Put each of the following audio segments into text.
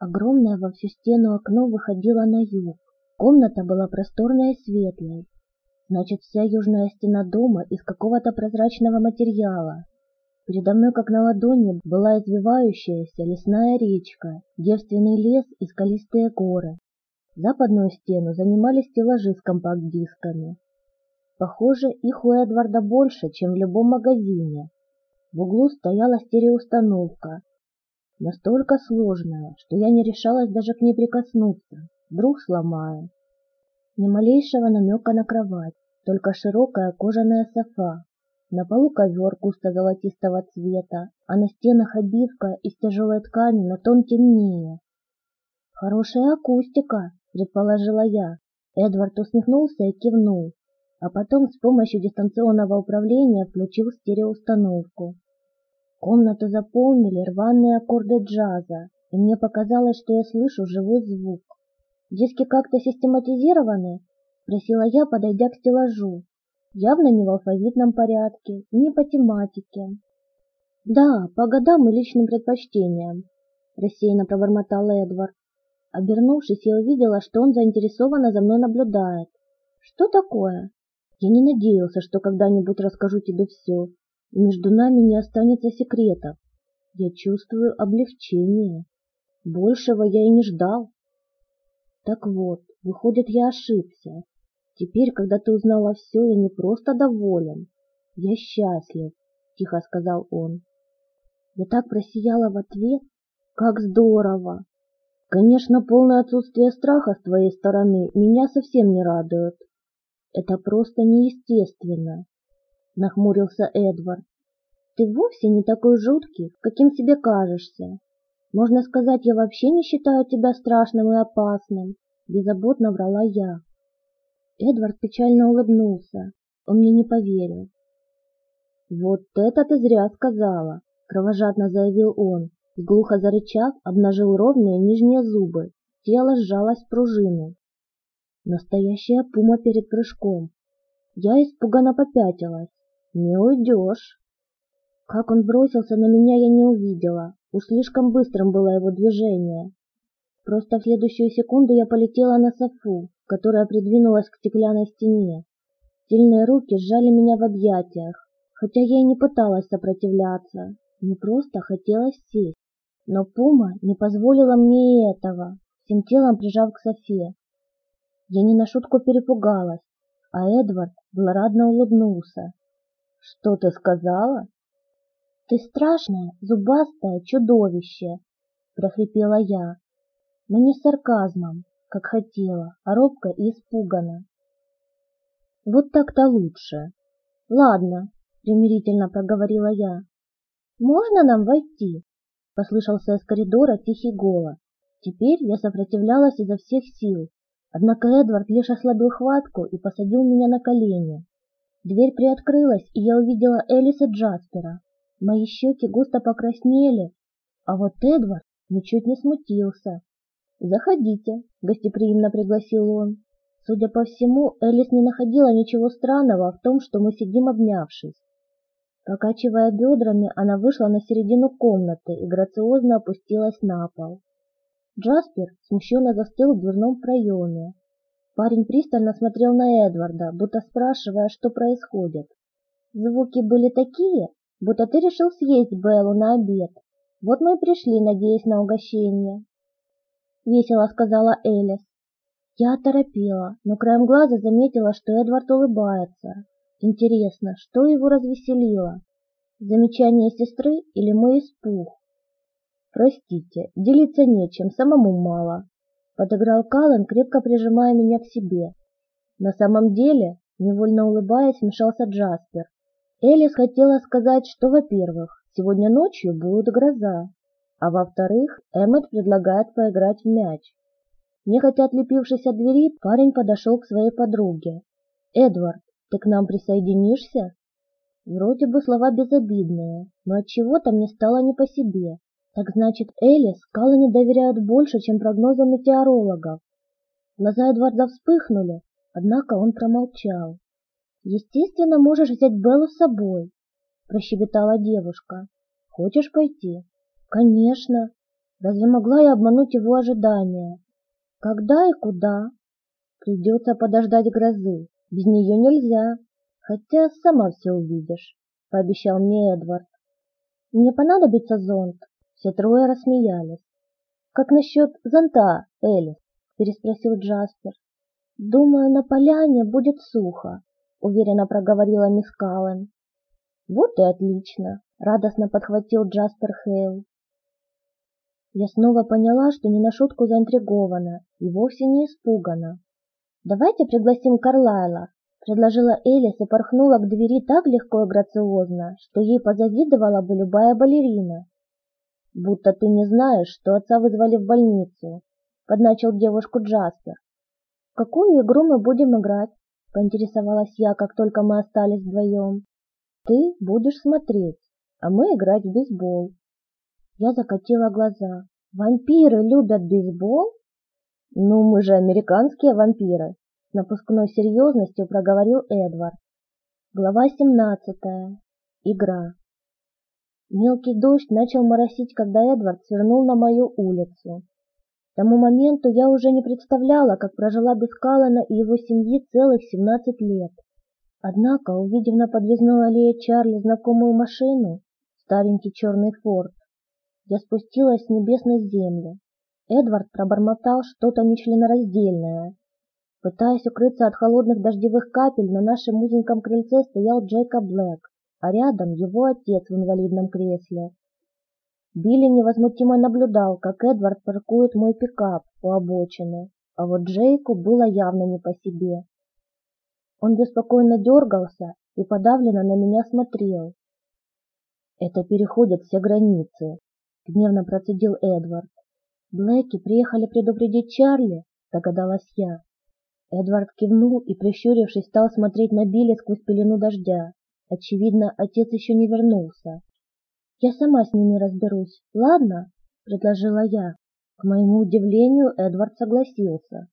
Огромное во всю стену окно выходило на юг. Комната была просторной и светлой. Значит, вся южная стена дома из какого-то прозрачного материала. Передо мной, как на ладони, была извивающаяся лесная речка, девственный лес и скалистые горы. Западную стену занимали стеллажи с компакт-дисками. Похоже, их у Эдварда больше, чем в любом магазине. В углу стояла стереоустановка, настолько сложная, что я не решалась даже к ней прикоснуться, вдруг сломаю. Ни малейшего намека на кровать, только широкая кожаная софа. На полу ковер густо-золотистого цвета, а на стенах обивка из тяжелой ткани на тон темнее. «Хорошая акустика», — предположила я. Эдвард усмехнулся и кивнул, а потом с помощью дистанционного управления включил стереоустановку. Комнату заполнили рваные аккорды джаза, и мне показалось, что я слышу живой звук. «Диски как-то систематизированы?» — спросила я, подойдя к стеллажу. Явно не в алфавитном порядке и не по тематике. «Да, по годам и личным предпочтениям», — рассеянно пробормотал Эдвард. Обернувшись, я увидела, что он заинтересованно за мной наблюдает. «Что такое?» «Я не надеялся, что когда-нибудь расскажу тебе все, между нами не останется секретов. Я чувствую облегчение. Большего я и не ждал. Так вот, выходит, я ошибся. Теперь, когда ты узнала все, я не просто доволен. Я счастлив, тихо сказал он. Я так просияла в ответ. Как здорово! Конечно, полное отсутствие страха с твоей стороны меня совсем не радует. Это просто неестественно, нахмурился Эдвард. Ты вовсе не такой жуткий, каким себе кажешься. Можно сказать, я вообще не считаю тебя страшным и опасным, беззаботно врала я. Эдвард печально улыбнулся. Он мне не поверил. Вот это ты зря сказала, кровожадно заявил он. Глухо зарычав, обнажил ровные нижние зубы. Тело сжалось в пружину. Настоящая пума перед прыжком. Я испуганно попятилась. Не уйдешь. Как он бросился на меня, я не увидела. Уж слишком быстрым было его движение. Просто в следующую секунду я полетела на софу, которая придвинулась к стеклянной стене. Сильные руки сжали меня в объятиях, хотя я и не пыталась сопротивляться. Мне просто хотелось сесть. Но Пума не позволила мне и этого, всем телом прижав к Софе. Я не на шутку перепугалась, а Эдвард злорадно улыбнулся. «Что ты сказала?» «Ты страшное, зубастое чудовище!» — прохрипела я, но не сарказмом, как хотела, а робко и испуганно. «Вот так-то лучше. Ладно», — примирительно проговорила я. «Можно нам войти?» — послышался из коридора тихий голос. Теперь я сопротивлялась изо всех сил, однако Эдвард лишь ослабил хватку и посадил меня на колени. Дверь приоткрылась, и я увидела Элис и Джаспера. Мои щеки густо покраснели, а вот Эдвард ничуть не смутился. «Заходите», — гостеприимно пригласил он. Судя по всему, Элис не находила ничего странного в том, что мы сидим обнявшись. Покачивая бедрами, она вышла на середину комнаты и грациозно опустилась на пол. Джаспер смущенно застыл в дверном проеме, Парень пристально смотрел на Эдварда, будто спрашивая, что происходит. Звуки были такие, будто ты решил съесть Беллу на обед. Вот мы и пришли, надеясь на угощение. Весело сказала Элис. Я оторопела, но краем глаза заметила, что Эдвард улыбается. Интересно, что его развеселило? Замечание сестры или мой испуг? Простите, делиться нечем, самому мало, подыграл Каллен, крепко прижимая меня к себе. На самом деле, невольно улыбаясь, вмешался Джаспер. Элис хотела сказать, что, во-первых, сегодня ночью будет гроза, а во-вторых, Эммет предлагает поиграть в мяч. Нехотя отлепившись от двери, парень подошел к своей подруге. «Эдвард, ты к нам присоединишься?» Вроде бы слова безобидные, но от чего то мне стало не по себе. Так значит, Элис Каллани доверяют больше, чем прогнозам метеорологов. Глаза Эдварда вспыхнули, однако он промолчал. «Естественно, можешь взять Беллу с собой», — прощебетала девушка. «Хочешь пойти?» «Конечно». Разве могла я обмануть его ожидания? Когда и куда? Придется подождать грозы. Без нее нельзя. Хотя сама все увидишь, пообещал мне Эдвард. Мне понадобится зонт. Все трое рассмеялись. Как насчет зонта, Элис? переспросил Джаспер. Думаю, на поляне будет сухо, уверенно проговорила мисс Каллен. Вот и отлично, радостно подхватил Джаспер Хейл. Я снова поняла, что не на шутку заинтригована и вовсе не испугана. «Давайте пригласим Карлайла», — предложила Элис и порхнула к двери так легко и грациозно, что ей позавидовала бы любая балерина. «Будто ты не знаешь, что отца вызвали в больницу», — подначил девушку Джаспер. «В какую игру мы будем играть?» — поинтересовалась я, как только мы остались вдвоем. «Ты будешь смотреть, а мы играть в бейсбол». Я закатила глаза. «Вампиры любят бейсбол?» «Ну, мы же американские вампиры», — с напускной серьезностью проговорил Эдвард. Глава семнадцатая. Игра. Мелкий дождь начал моросить, когда Эдвард свернул на мою улицу. К тому моменту я уже не представляла, как прожила без Каллана и его семьи целых семнадцать лет. Однако, увидев на подъездной аллее Чарли знакомую машину, старенький черный форт, я спустилась с небес на землю. Эдвард пробормотал что-то нечленораздельное. Пытаясь укрыться от холодных дождевых капель, на нашем узеньком крыльце стоял Джейкоб Блэк, а рядом его отец в инвалидном кресле. Билли невозмутимо наблюдал, как Эдвард паркует мой пикап у обочины, а вот Джейку было явно не по себе. Он беспокойно дергался и подавленно на меня смотрел. «Это переходит все границы», — гневно процедил Эдвард. «Блэки приехали предупредить Чарли?» — догадалась я. Эдвард кивнул и, прищурившись, стал смотреть на Билли сквозь пелену дождя. Очевидно, отец еще не вернулся. «Я сама с ними разберусь, ладно?» — предложила я. К моему удивлению, Эдвард согласился.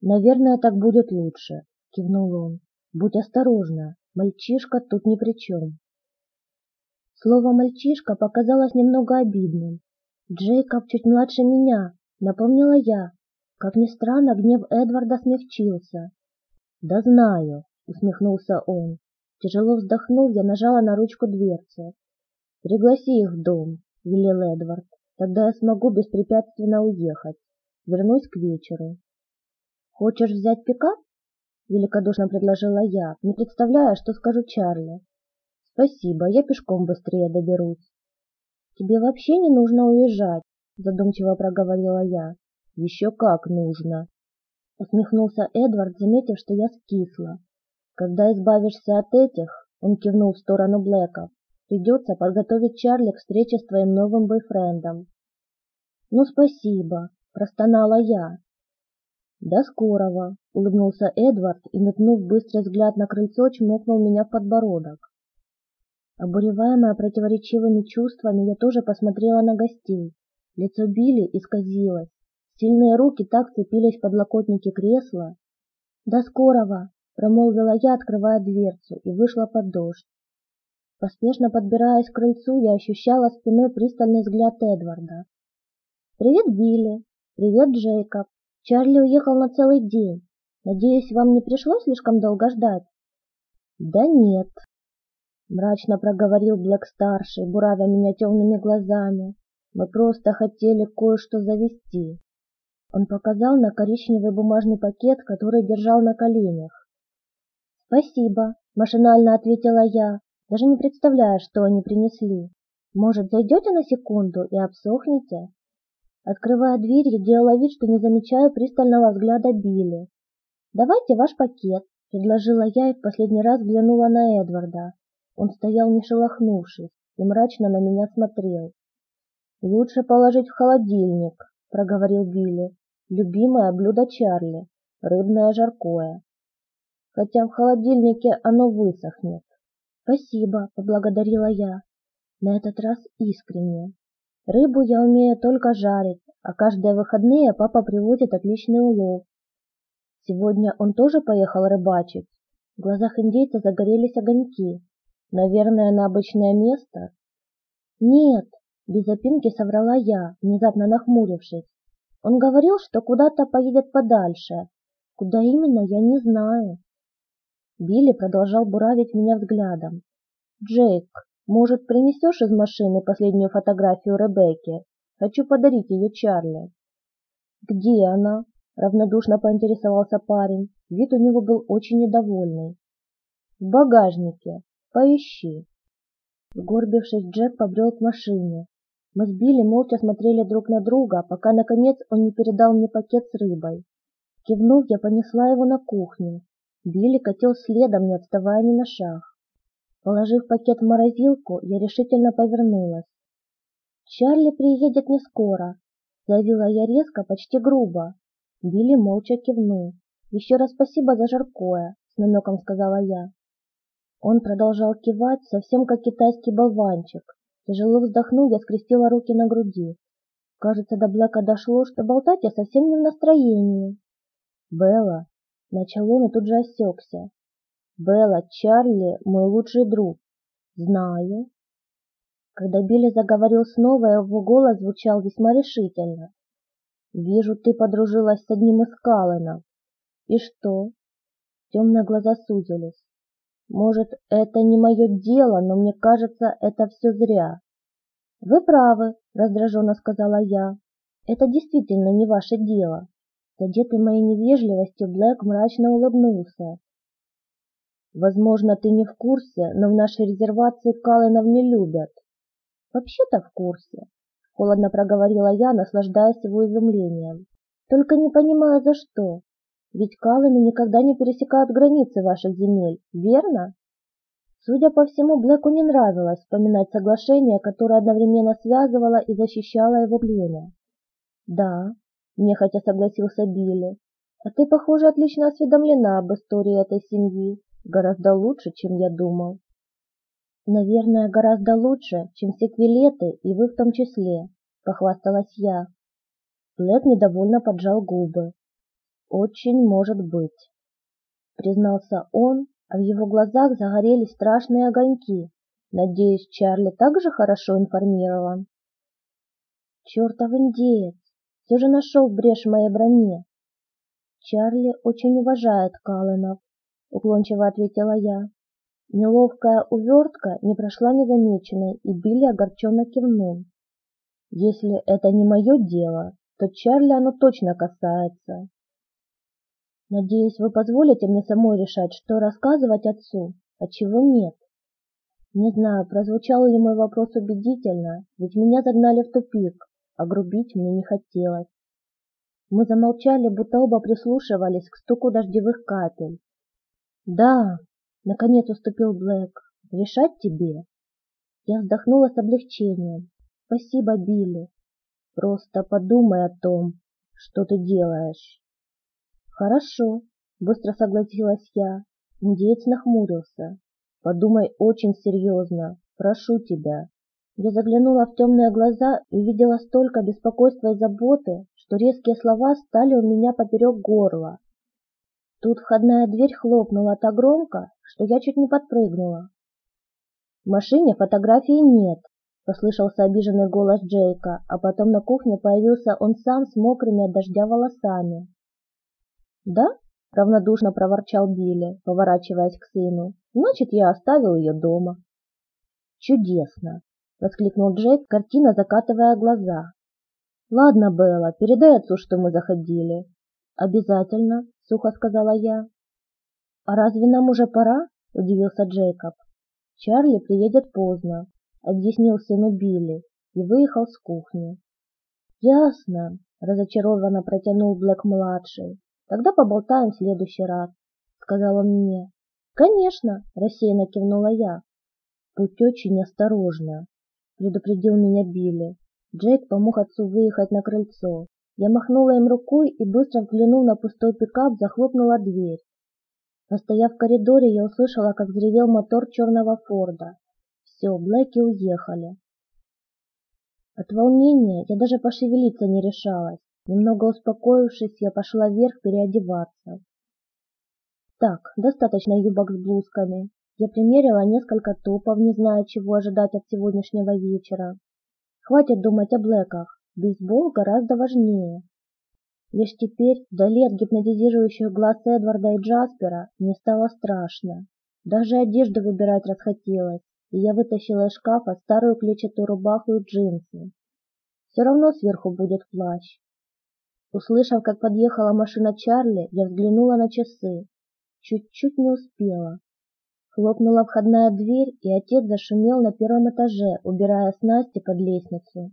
«Наверное, так будет лучше», — кивнул он. «Будь осторожна, мальчишка тут ни при чем». Слово «мальчишка» показалось немного обидным. Джейкоб чуть младше меня, напомнила я. Как ни странно, гнев Эдварда смягчился. «Да знаю», — усмехнулся он. Тяжело вздохнув, я нажала на ручку дверцы. «Пригласи их в дом», — велел Эдвард. «Тогда я смогу беспрепятственно уехать. Вернусь к вечеру». «Хочешь взять пикап?» — великодушно предложила я, не представляя, что скажу Чарли. «Спасибо, я пешком быстрее доберусь». «Тебе вообще не нужно уезжать», — задумчиво проговорила я. «Еще как нужно», — усмехнулся Эдвард, заметив, что я скисла. «Когда избавишься от этих», — он кивнул в сторону Блэков, «придется подготовить Чарли к встрече с твоим новым бойфрендом». «Ну, спасибо», — простонала я. «До скорого», — улыбнулся Эдвард и, метнув быстрый взгляд на крыльцо, чмокнул меня в подбородок. Обуреваемая противоречивыми чувствами, я тоже посмотрела на гостей. Лицо Билли исказилось. Сильные руки так цепились в подлокотники кресла. «До скорого!» — промолвила я, открывая дверцу, и вышла под дождь. Поспешно подбираясь к крыльцу, я ощущала спиной пристальный взгляд Эдварда. «Привет, Билли! Привет, Джейкоб! Чарли уехал на целый день. Надеюсь, вам не пришлось слишком долго ждать?» «Да нет», Мрачно проговорил Блэк-старший, буравя меня темными глазами. Мы просто хотели кое-что завести. Он показал на коричневый бумажный пакет, который держал на коленях. «Спасибо», — машинально ответила я, даже не представляя, что они принесли. «Может, зайдете на секунду и обсохнете?» Открывая дверь, я делала вид, что не замечаю пристального взгляда Билли. «Давайте ваш пакет», — предложила я и в последний раз взглянула на Эдварда. Он стоял не шелохнувшись и мрачно на меня смотрел. «Лучше положить в холодильник», — проговорил Билли. «Любимое блюдо Чарли — рыбное жаркое. Хотя в холодильнике оно высохнет». «Спасибо», — поблагодарила я. На этот раз искренне. Рыбу я умею только жарить, а каждые выходные папа привозит отличный улов. Сегодня он тоже поехал рыбачить. В глазах индейца загорелись огоньки. Наверное, на обычное место? Нет, Без запинки соврала я, внезапно нахмурившись. Он говорил, что куда-то поедет подальше. Куда именно, я не знаю. Билли продолжал буравить меня взглядом. «Джейк, может, принесешь из машины последнюю фотографию Ребекки? Хочу подарить ее Чарли». «Где она?» — равнодушно поинтересовался парень. Вид у него был очень недовольный. «В багажнике. Поищи». Сгорбившись, Джек побрел к машине. Мы с Билли молча смотрели друг на друга, пока, наконец, он не передал мне пакет с рыбой. Кивнув, я понесла его на кухню. Билли катил следом, не отставая ни на шаг. Положив пакет в морозилку, я решительно повернулась. «Чарли приедет не скоро», — заявила я резко, почти грубо. Билли молча кивнул. «Еще раз спасибо за жаркое», — с намеком сказала я. Он продолжал кивать, совсем как китайский болванчик. Тяжело вздохнув, я скрестила руки на груди. Кажется, до Блэка дошло, что болтать я совсем не в настроении. «Белла», — начал он и тут же осекся. «Белла, Чарли — мой лучший друг». «Знаю». Когда Билли заговорил снова, его голос звучал весьма решительно. «Вижу, ты подружилась с одним из Калленов. И что?» Темные глаза сузились. Может, это не мое дело, но мне кажется, это все зря. Вы правы, раздраженно сказала я. Это действительно не ваше дело. Задетый моей невежливостью, Блэк мрачно улыбнулся. Возможно, ты не в курсе, но в нашей резервации Калленов не любят. Вообще-то в курсе, холодно проговорила я, наслаждаясь его изумлением. Только не понимаю, за что. Ведь Калланы никогда не пересекают границы ваших земель, верно? Судя по всему, Блэку не нравилось вспоминать соглашение, которое одновременно связывало и защищало его племя. «Да», — нехотя согласился Билли, — «а ты, похоже, отлично осведомлена об истории этой семьи, гораздо лучше, чем я думал». «Наверное, гораздо лучше, чем все квилеты, и вы в том числе», — похвасталась я. Блэк недовольно поджал губы. «Очень может быть», — признался он, а в его глазах загорелись страшные огоньки. «Надеюсь, Чарли также хорошо информирован?» «Чертов индеец! Все же нашел брешь в моей броне!» «Чарли очень уважает Калленов», — уклончиво ответила я. Неловкая увертка не прошла незамеченной, и Билли огорченно кивнул. «Если это не мое дело, то Чарли оно точно касается. Надеюсь, вы позволите мне самой решать, что рассказывать отцу, а чего нет. Не знаю, прозвучал ли мой вопрос убедительно, ведь меня загнали в тупик, а грубить мне не хотелось. Мы замолчали, будто оба прислушивались к стуку дождевых капель. «Да», — наконец уступил Блэк, — «решать тебе». Я вздохнула с облегчением. «Спасибо, Билли. Просто подумай о том, что ты делаешь». «Хорошо», — быстро согласилась я. Индеец нахмурился. «Подумай очень серьезно. Прошу тебя». Я заглянула в темные глаза и увидела столько беспокойства и заботы, что резкие слова стали у меня поперек горла. Тут входная дверь хлопнула так громко, что я чуть не подпрыгнула. В машине фотографии нет, послышался обиженный голос Джейка, а потом на кухне появился он сам с мокрыми от дождя волосами. «Да?» — равнодушно проворчал Билли, поворачиваясь к сыну. «Значит, я оставил ее дома». «Чудесно!» — воскликнул Джейк, картина закатывая глаза. «Ладно, Белла, передай отцу, что мы заходили». «Обязательно», — сухо сказала я. «А разве нам уже пора?» — удивился Джейкоб. «Чарли приедет поздно», — объяснил сыну Билли и выехал с кухни. «Ясно», — разочарованно протянул Блэк-младший. Тогда поболтаем в следующий раз, сказал он мне. Конечно, рассеянно кивнула я. Будь очень осторожна, предупредил меня Билли. Джейк помог отцу выехать на крыльцо. Я махнула им рукой и, быстро взглянув на пустой пикап, захлопнула дверь. Постояв в коридоре, я услышала, как взревел мотор черного Форда. Все, Блэки уехали. От волнения я даже пошевелиться не решалась. Немного успокоившись, я пошла вверх переодеваться. Так, достаточно юбок с блузками. Я примерила несколько топов, не зная, чего ожидать от сегодняшнего вечера. Хватит думать о Блэках, бейсбол гораздо важнее. Лишь теперь, вдали от гипнотизирующих глаз Эдварда и Джаспера, мне стало страшно. Даже одежду выбирать расхотелось, и я вытащила из шкафа старую клетчатую рубаху и джинсы. Все равно сверху будет плащ. Услышав, как подъехала машина Чарли, я взглянула на часы. Чуть-чуть не успела. Хлопнула входная дверь, и отец зашумел на первом этаже, убирая снасти под лестницу.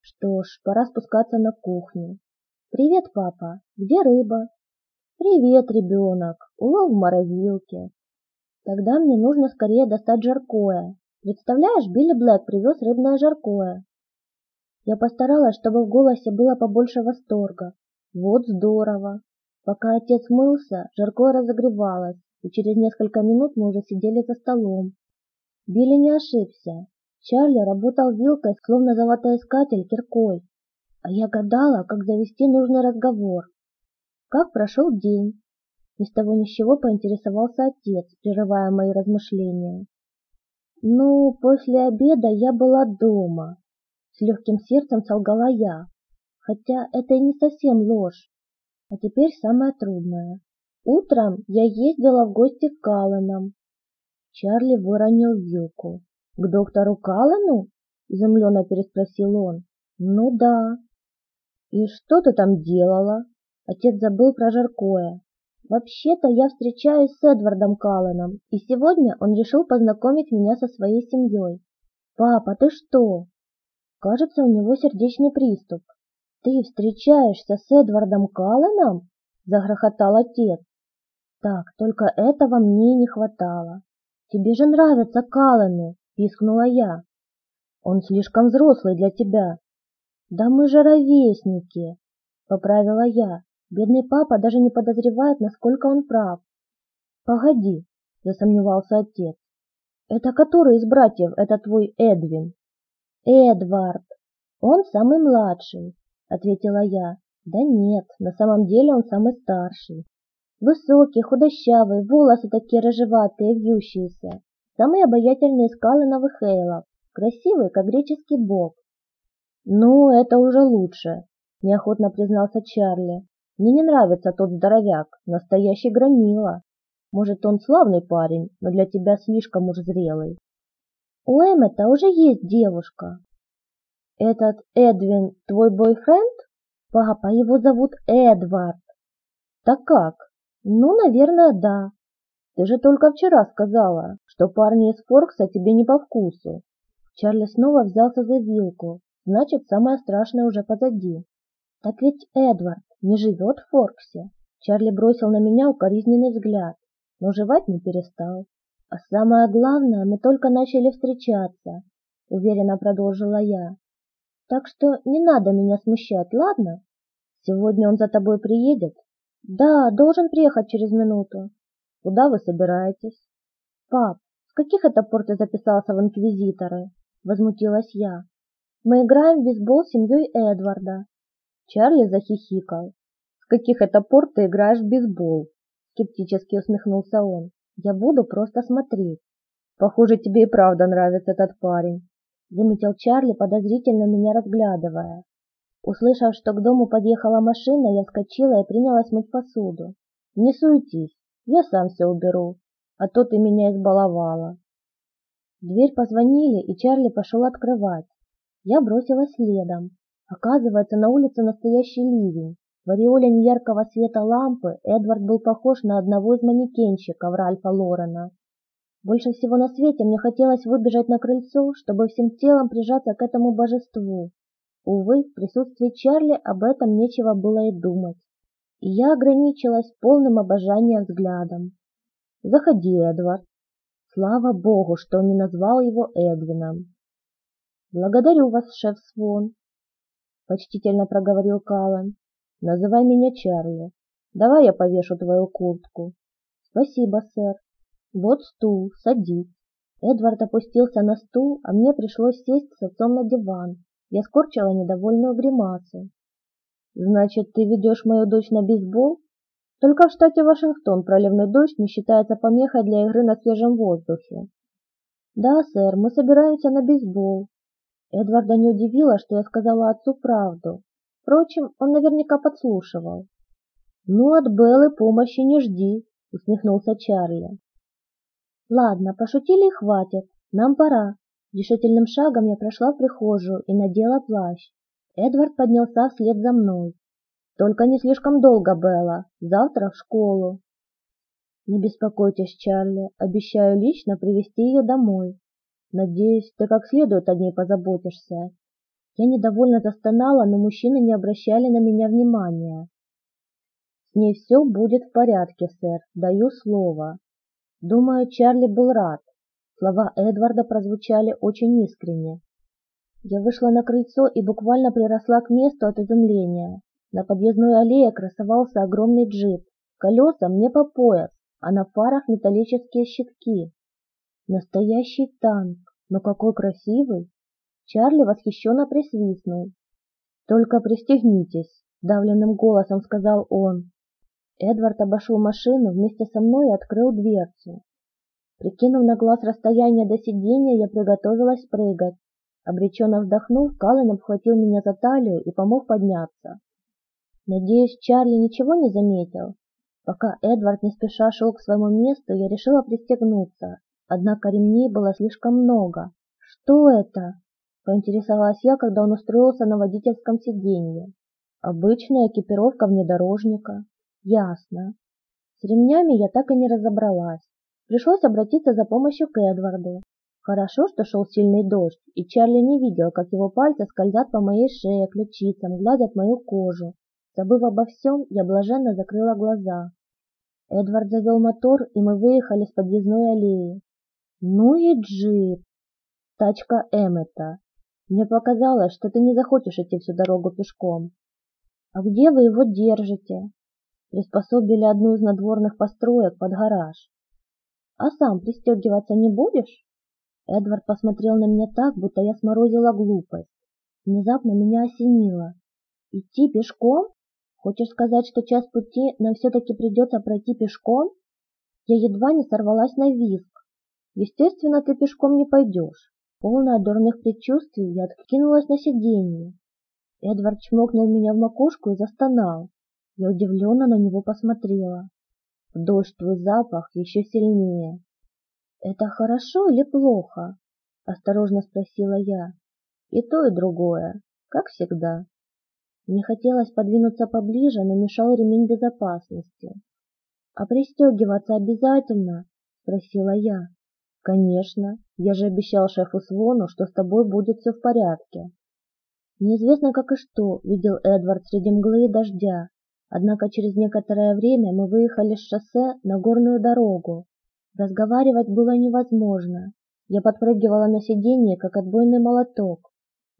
Что ж, пора спускаться на кухню. «Привет, папа! Где рыба?» «Привет, ребенок! Улов в морозилке!» «Тогда мне нужно скорее достать жаркое. Представляешь, Билли Блэк привез рыбное жаркое». Я постаралась, чтобы в голосе было побольше восторга. Вот здорово! Пока отец мылся, жаркое разогревалось, и через несколько минут мы уже сидели за столом. Билли не ошибся. Чарли работал вилкой, словно золотоискатель киркой. А я гадала, как завести нужный разговор. Как прошел день? Ни с того ни с чего поинтересовался отец, прерывая мои размышления. Ну, после обеда я была дома. С легким сердцем солгала я. Хотя это и не совсем ложь. А теперь самое трудное. Утром я ездила в гости к Калленам. Чарли выронил вилку. «К доктору Каллену?» – изумленно переспросил он. «Ну да». «И что ты там делала?» Отец забыл про жаркое. «Вообще-то я встречаюсь с Эдвардом Калленом, и сегодня он решил познакомить меня со своей семьей. Папа, ты что?» Кажется, у него сердечный приступ. «Ты встречаешься с Эдвардом Калленом?» – загрохотал отец. Так, только этого мне не хватало. Тебе же нравятся Каллены, пискнула я. Он слишком взрослый для тебя. Да мы же ровесники, поправила я. Бедный папа даже не подозревает, насколько он прав. Погоди, засомневался отец. Это который из братьев, это твой Эдвин? Эдвард. Он самый младший, ответила я. Да нет, на самом деле он самый старший. Высокий, худощавый, волосы такие рыжеватые, вьющиеся. Самый обаятельный из Калленовых Эйлов. Красивый, как греческий бог. «Ну, это уже лучше», – неохотно признался Чарли. «Мне не нравится тот здоровяк, настоящий громила. Может, он славный парень, но для тебя слишком уж зрелый». «У Эммета уже есть девушка». «Этот Эдвин твой бойфренд?» «Папа, его зовут Эдвард». «Так как?» Ну, наверное, да. Ты же только вчера сказала, что парни из Форкса тебе не по вкусу. Чарли снова взялся за вилку. Значит, самое страшное уже позади. Так ведь Эдвард не живет в Форксе. Чарли бросил на меня укоризненный взгляд, но жевать не перестал. А самое главное, мы только начали встречаться, уверенно продолжила я. Так что не надо меня смущать, ладно? Сегодня он за тобой приедет, да, должен приехать через минуту. Куда вы собираетесь? Пап, с каких это пор ты записался в инквизиторы? Возмутилась я. Мы играем в бейсбол с семьей Эдварда. Чарли захихикал. С каких это пор ты играешь в бейсбол? Скептически усмехнулся он. Я буду просто смотреть. Похоже, тебе и правда нравится этот парень. Заметил Чарли, подозрительно меня разглядывая. Услышав, что к дому подъехала машина, я вскочила и принялась мыть посуду. «Не суетись, я сам все уберу, а то ты меня избаловала». В дверь позвонили, и Чарли пошел открывать. Я бросилась следом. Оказывается, на улице настоящий ливень. В ореоле неяркого света лампы Эдвард был похож на одного из манекенщиков Ральфа Лорена. Больше всего на свете мне хотелось выбежать на крыльцо, чтобы всем телом прижаться к этому божеству. Увы, в присутствии Чарли об этом нечего было и думать, и я ограничилась полным обожанием взглядом. «Заходи, Эдвард». Слава богу, что он не назвал его Эдвином. «Благодарю вас, шеф Свон», — почтительно проговорил Каллан. «Называй меня Чарли. Давай я повешу твою куртку». «Спасибо, сэр. Вот стул, садись». Эдвард опустился на стул, а мне пришлось сесть с отцом на диван, я скорчила недовольную гримасу. «Значит, ты ведешь мою дочь на бейсбол?» Только в штате Вашингтон проливной дождь не считается помехой для игры на свежем воздухе. Да, сэр, мы собираемся на бейсбол. Эдварда не удивило, что я сказала отцу правду. Впрочем, он наверняка подслушивал. «Ну, от Беллы помощи не жди», — усмехнулся Чарли. «Ладно, пошутили и хватит. Нам пора». Решительным шагом я прошла в прихожую и надела плащ. Эдвард поднялся вслед за мной. «Только не слишком долго, Белла. Завтра в школу». «Не беспокойтесь, Чарли. Обещаю лично привести ее домой. Надеюсь, ты как следует о ней позаботишься». Я недовольно застонала, но мужчины не обращали на меня внимания. «С ней все будет в порядке, сэр. Даю слово». Думаю, Чарли был рад. Слова Эдварда прозвучали очень искренне. Я вышла на крыльцо и буквально приросла к месту от изумления. На подъездной аллее красовался огромный джип. Колеса мне по пояс, а на фарах металлические щитки. Настоящий танк, но какой красивый! Чарли восхищенно присвистнул. «Только пристегнитесь», — давленным голосом сказал он. Эдвард обошел машину вместе со мной и открыл дверцу. Прикинув на глаз расстояние до сиденья, я приготовилась прыгать. Обреченно вздохнув, Каллен обхватил меня за талию и помог подняться. Надеюсь, Чарли ничего не заметил? Пока Эдвард не спеша шел к своему месту, я решила пристегнуться, однако ремней было слишком много. «Что это?» – поинтересовалась я, когда он устроился на водительском сиденье. «Обычная экипировка внедорожника». «Ясно». С ремнями я так и не разобралась. Пришлось обратиться за помощью к Эдварду. Хорошо, что шел сильный дождь, и Чарли не видел, как его пальцы скользят по моей шее, ключицам, гладят мою кожу. Забыв обо всем, я блаженно закрыла глаза. Эдвард завел мотор, и мы выехали с подъездной аллеи. Ну и джип! Тачка Эммета. Мне показалось, что ты не захочешь идти всю дорогу пешком. А где вы его держите? Приспособили одну из надворных построек под гараж. А сам пристегиваться не будешь? Эдвард посмотрел на меня так, будто я сморозила глупость. Внезапно меня осенило. Идти пешком? Хочешь сказать, что час пути нам все-таки придется пройти пешком? Я едва не сорвалась на визг. Естественно, ты пешком не пойдешь. Полная дурных предчувствий, я откинулась на сиденье. Эдвард чмокнул меня в макушку и застонал. Я удивленно на него посмотрела. Дождь запах еще сильнее. «Это хорошо или плохо?» – осторожно спросила я. «И то, и другое, как всегда». Мне хотелось подвинуться поближе, но мешал ремень безопасности. «А пристегиваться обязательно?» – спросила я. «Конечно, я же обещал шефу Свону, что с тобой будет все в порядке». Неизвестно как и что видел Эдвард среди мглы и дождя, Однако через некоторое время мы выехали с шоссе на горную дорогу. Разговаривать было невозможно. Я подпрыгивала на сиденье, как отбойный молоток.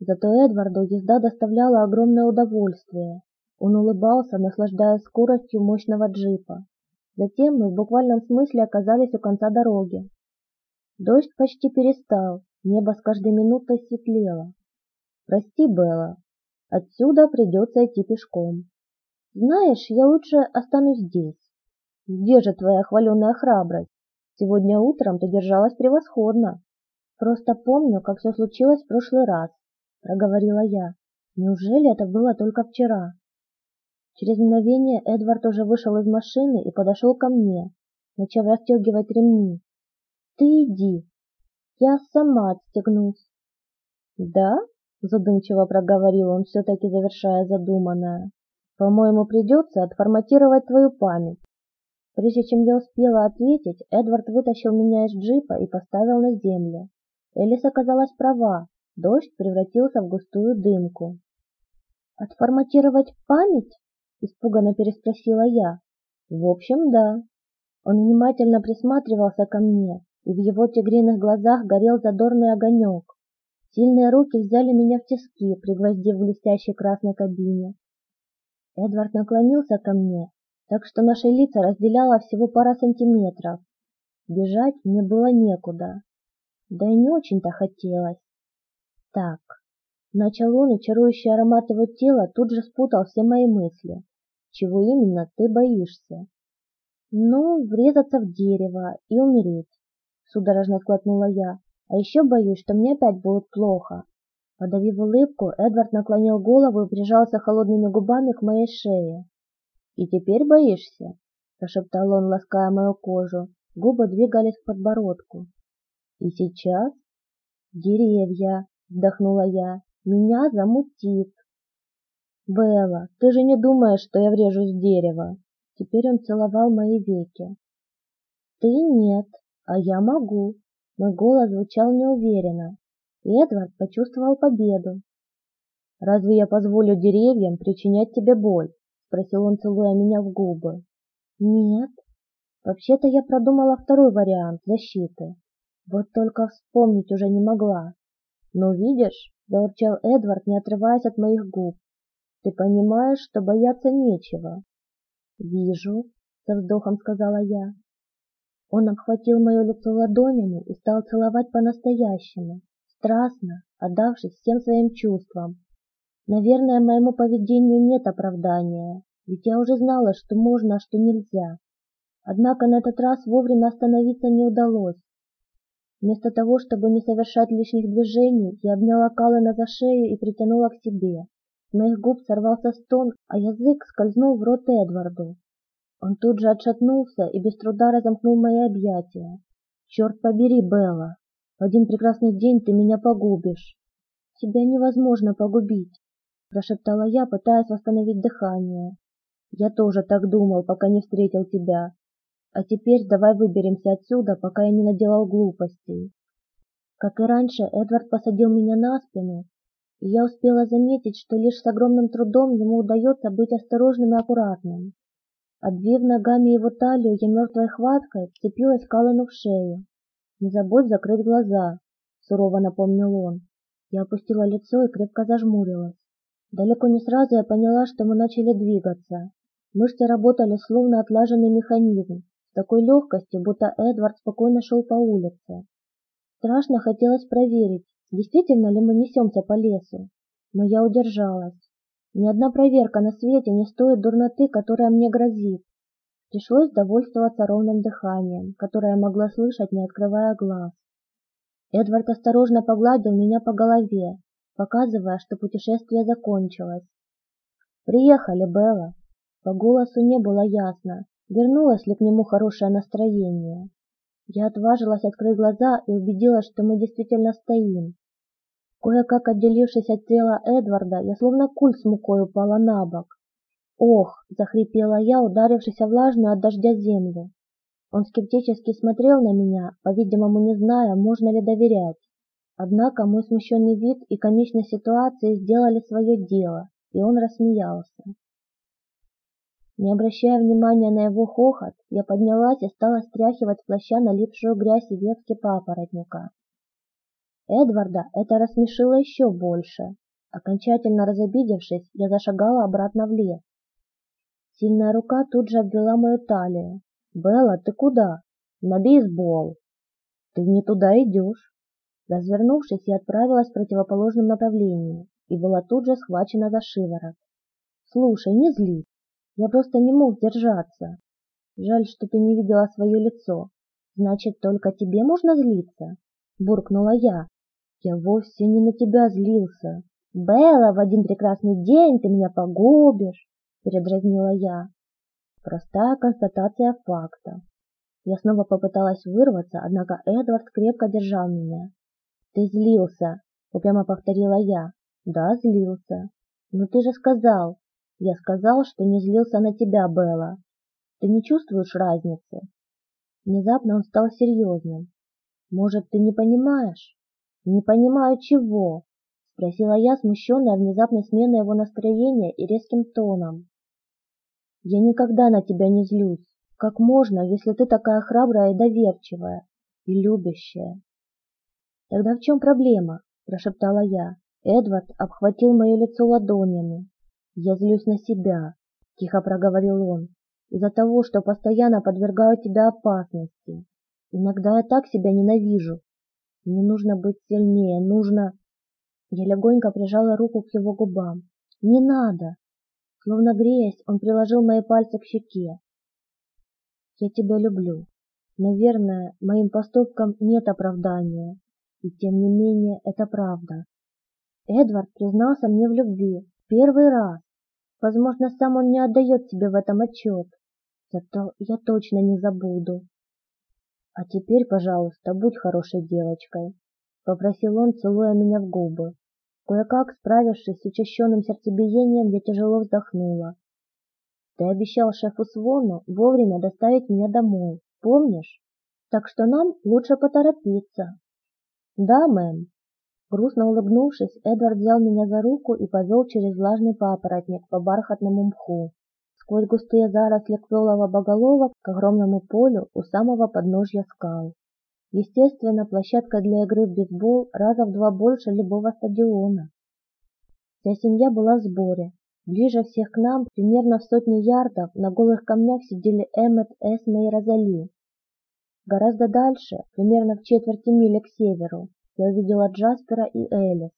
Зато Эдварду езда доставляла огромное удовольствие. Он улыбался, наслаждаясь скоростью мощного джипа. Затем мы в буквальном смысле оказались у конца дороги. Дождь почти перестал, небо с каждой минутой светлело. «Прости, Белла, отсюда придется идти пешком». Знаешь, я лучше останусь здесь. Где же твоя хваленая храбрость? Сегодня утром ты держалась превосходно. Просто помню, как все случилось в прошлый раз, проговорила я. Неужели это было только вчера? Через мгновение Эдвард уже вышел из машины и подошел ко мне, начав расстегивать ремни. Ты иди, я сама отстегнусь. Да? Задумчиво проговорил он, все-таки завершая задуманное. По-моему, придется отформатировать твою память. Прежде чем я успела ответить, Эдвард вытащил меня из джипа и поставил на землю. Элис оказалась права, дождь превратился в густую дымку. «Отформатировать память?» – испуганно переспросила я. «В общем, да». Он внимательно присматривался ко мне, и в его тигриных глазах горел задорный огонек. Сильные руки взяли меня в тиски, пригвоздив в блестящей красной кабине. Эдвард наклонился ко мне, так что наши лица разделяла всего пара сантиметров. Бежать мне было некуда, да и не очень-то хотелось. Так, начал он, и чарующий аромат его тела тут же спутал все мои мысли. Чего именно ты боишься? Ну, врезаться в дерево и умереть, судорожно сглотнула я. А еще боюсь, что мне опять будет плохо. Подавив улыбку, Эдвард наклонил голову и прижался холодными губами к моей шее. «И теперь боишься?» – прошептал он, лаская мою кожу. Губы двигались к подбородку. «И сейчас?» «Деревья!» – вздохнула я. «Меня замутит!» «Белла, ты же не думаешь, что я врежусь в дерево?» Теперь он целовал мои веки. «Ты нет, а я могу!» Мой голос звучал неуверенно, Эдвард почувствовал победу. «Разве я позволю деревьям причинять тебе боль?» — спросил он, целуя меня в губы. «Нет. Вообще-то я продумала второй вариант защиты. Вот только вспомнить уже не могла. Но видишь, — заурчал Эдвард, не отрываясь от моих губ, — ты понимаешь, что бояться нечего. «Вижу», — со вздохом сказала я. Он обхватил мое лицо ладонями и стал целовать по-настоящему, страстно, отдавшись всем своим чувствам. Наверное, моему поведению нет оправдания, ведь я уже знала, что можно, а что нельзя. Однако на этот раз вовремя остановиться не удалось. Вместо того, чтобы не совершать лишних движений, я обняла Каллена за шею и притянула к себе. С моих губ сорвался стон, а язык скользнул в рот Эдварду. Он тут же отшатнулся и без труда разомкнул мои объятия. «Черт побери, Белла! В один прекрасный день ты меня погубишь!» «Тебя невозможно погубить!» – прошептала я, пытаясь восстановить дыхание. «Я тоже так думал, пока не встретил тебя. А теперь давай выберемся отсюда, пока я не наделал глупостей». Как и раньше, Эдвард посадил меня на спину, и я успела заметить, что лишь с огромным трудом ему удается быть осторожным и аккуратным. Обвив ногами его талию, я мертвой хваткой вцепилась Калану в шею. «Не забудь закрыть глаза», — сурово напомнил он. Я опустила лицо и крепко зажмурилась. Далеко не сразу я поняла, что мы начали двигаться. Мышцы работали словно отлаженный механизм, с такой легкостью, будто Эдвард спокойно шел по улице. Страшно хотелось проверить, действительно ли мы несемся по лесу, но я удержалась. Ни одна проверка на свете не стоит дурноты, которая мне грозит. Пришлось довольствоваться ровным дыханием, которое я могла слышать, не открывая глаз. Эдвард осторожно погладил меня по голове, показывая, что путешествие закончилось. «Приехали, Белла!» По голосу не было ясно, вернулось ли к нему хорошее настроение. Я отважилась открыть глаза и убедилась, что мы действительно стоим. Кое-как отделившись от тела Эдварда, я словно куль с мукой упала на бок. «Ох!» – захрипела я, ударившись о влажную от дождя землю. Он скептически смотрел на меня, по-видимому не зная, можно ли доверять. Однако мой смущенный вид и комичность ситуации сделали свое дело, и он рассмеялся. Не обращая внимания на его хохот, я поднялась и стала стряхивать с плаща налипшую грязь и ветки папоротника. Эдварда это рассмешило еще больше. Окончательно разобидевшись, я зашагала обратно в лес. Сильная рука тут же обвела мою талию. «Белла, ты куда?» «На бейсбол». «Ты не туда идешь». Развернувшись, я отправилась в противоположном направлении и была тут же схвачена за шиворот. «Слушай, не злись. Я просто не мог держаться. Жаль, что ты не видела свое лицо. Значит, только тебе можно злиться?» Буркнула я, я вовсе не на тебя злился. Белла, в один прекрасный день ты меня погубишь, передразнила я. Простая констатация факта. Я снова попыталась вырваться, однако Эдвард крепко держал меня. «Ты злился», — упрямо повторила я. «Да, злился. Но ты же сказал...» «Я сказал, что не злился на тебя, Белла. Ты не чувствуешь разницы?» Внезапно он стал серьезным. «Может, ты не понимаешь?» «Не понимаю, чего?» — спросила я, смущенная внезапной сменой его настроения и резким тоном. «Я никогда на тебя не злюсь. Как можно, если ты такая храбрая и доверчивая, и любящая?» «Тогда в чем проблема?» – прошептала я. Эдвард обхватил мое лицо ладонями. «Я злюсь на себя», – тихо проговорил он, – «из-за того, что постоянно подвергаю тебя опасности. Иногда я так себя ненавижу, мне нужно быть сильнее, нужно... Я легонько прижала руку к его губам. «Не надо!» Словно греясь, он приложил мои пальцы к щеке. «Я тебя люблю. Наверное, моим поступкам нет оправдания, и тем не менее это правда». Эдвард признался мне в любви. Первый раз. Возможно, сам он не отдает себе в этом отчет. Зато я точно не забуду. А теперь, пожалуйста, будь хорошей девочкой, попросил он, целуя меня в губы. Кое-как, справившись с учащенным сердцебиением, я тяжело вздохнула. Ты обещал шефу Свону вовремя доставить меня домой, помнишь? Так что нам лучше поторопиться. Да, мэм. Грустно улыбнувшись, Эдвард взял меня за руку и повел через влажный папоротник по бархатному мху, сквозь густые заросли квелого боголова к огромному полю у самого подножья скал. Естественно, площадка для игры в бейсбол раза в два больше любого стадиона. Вся семья была в сборе. Ближе всех к нам, примерно в сотне ярдов, на голых камнях сидели Эммет, Эсме и Розали. Гораздо дальше, примерно в четверти мили к северу, я увидела Джаспера и Элис.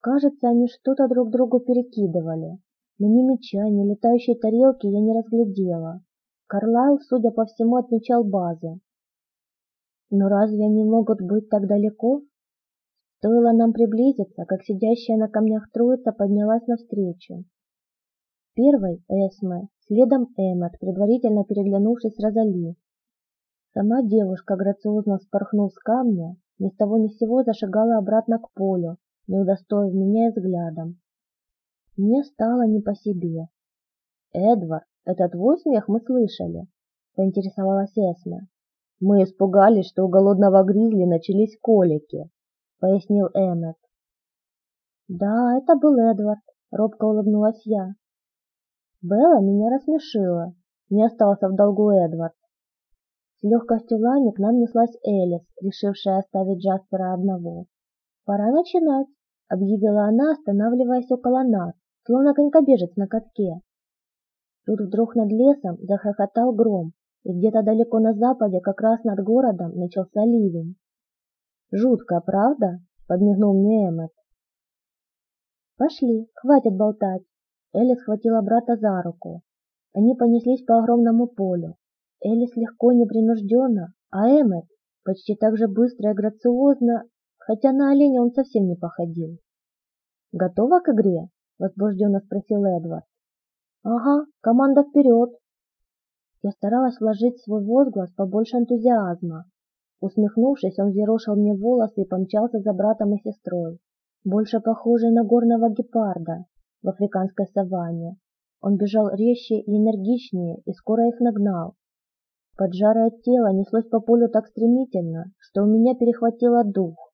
Кажется, они что-то друг другу перекидывали, но ни меча, ни летающей тарелки я не разглядела. Карлайл, судя по всему, отмечал базы, но разве они могут быть так далеко? Стоило нам приблизиться, как сидящая на камнях троица поднялась навстречу. Первой Эсме, следом Эммет, предварительно переглянувшись с Розали. Сама девушка, грациозно спорхнув с камня, ни с того ни с сего зашагала обратно к полю, не удостоив меня взглядом. Мне стало не по себе. «Эдвард, это твой смех мы слышали?» — поинтересовалась Эсме. Мы испугались, что у голодного гризли начались колики, пояснил Эммет. Да, это был Эдвард, робко улыбнулась я. Белла меня рассмешила. Не остался в долгу Эдвард. С легкостью лани к нам неслась Элис, решившая оставить Джаспера одного. «Пора начинать», — объявила она, останавливаясь около нас, словно конькобежец на катке. Тут вдруг над лесом захохотал гром, и где-то далеко на западе, как раз над городом, начался ливень. «Жутко, правда?» — подмигнул мне Эммет. «Пошли, хватит болтать!» Элли схватила брата за руку. Они понеслись по огромному полю. Элис легко, непринужденно, а Эммет почти так же быстро и грациозно, хотя на оленя он совсем не походил. «Готова к игре?» — возбужденно спросил Эдвард. «Ага, команда вперед!» Я старалась вложить свой возглас побольше энтузиазма. Усмехнувшись, он взъерошил мне волосы и помчался за братом и сестрой, больше похожий на горного гепарда в африканской саванне. Он бежал резче и энергичнее, и скоро их нагнал. Поджарое тело неслось по полю так стремительно, что у меня перехватило дух.